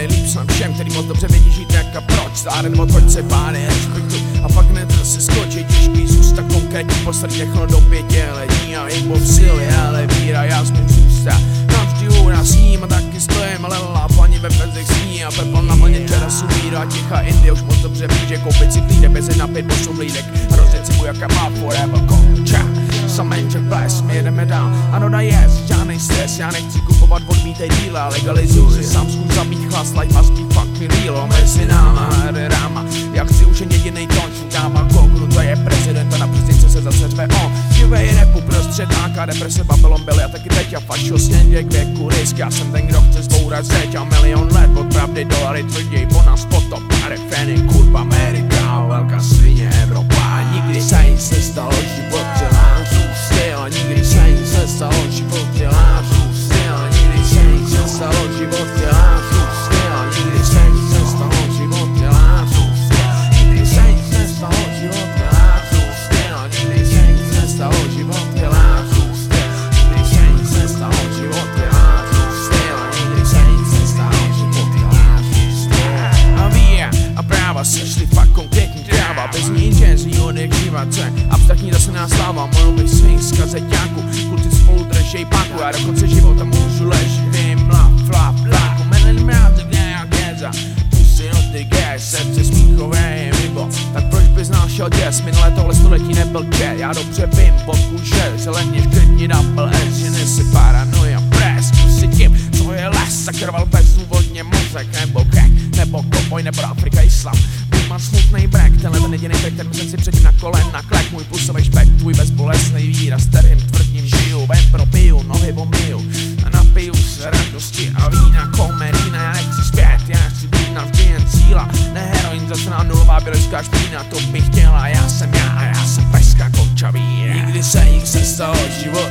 nejlíp jsem všem, který moc dobře vědí žít jak a proč. Záren otoč se pány respektu a pak hned se skočit Těžký zůsta konkrétní po srdě chlo do pětě letí a jim v síly, ale víra já jsem zůsta Navždy u nás ním a taky stojím, ale lápaní ve penzech s ní. A pepel na mlně čera sumíra ticha, indy už moc dobře ví, že koupit si klíde bez napit 8 lídek a rozdět si mu jaká má forever konča Some že bless, my jdeme dál, ano da jest, žádnej stres, já nechci kupovat odmítej díla, legalizuj si sám zkus zabít chlas, life must be fucking real, mezi náma, hry ráma, já chci už jen jedinej tón, dáma kokru, to je prezident a na přesnice se zase řve on, živej repu prostřed AK, deprese Babylon byly a taky teď a fašil sněděk věku risk, já jsem ten, kdo chce zbourat zeď a milion let. Od pravdy dolary tvrději po nás potop, feny, kurva Amerika, práva sešli fakt konkrétní tráva Bez ní intenzí odekřívace Abstraktní zase nás sláva Mojou bych svých skazeťáku Kluci spolu držej páku A dokonce života můžu ležit Vím, la, fla, fláku Menen mráv, tak nějak jeza Pusy od ty gas, srdce smíchové je mimo. Tak proč bys našel děs? Minulé tohle století nebyl jet Já dobře vím, pokud že Zeleně škrtni double S Že nese paranoia pres si tím, co je les Zakrval bezdůvodně mozek Nebo crack, nebo koboj, nebo Afrika Islam mám smutný brek, tenhle ten jediný track, ten jsem si předtím na kolena klek Můj plusový špek, tvůj bezbolesný výraz, kterým tvrdím žiju. Ven propiju, nohy bomiju a napiju se radosti a vína Komerina, já nechci zpět, já chci být navždy jen cíla. Ne heroin, zase na nulová bělojská špína, to bych chtěla, já jsem já a já jsem peská končavý Nikdy se Nikdy se nic nestalo, život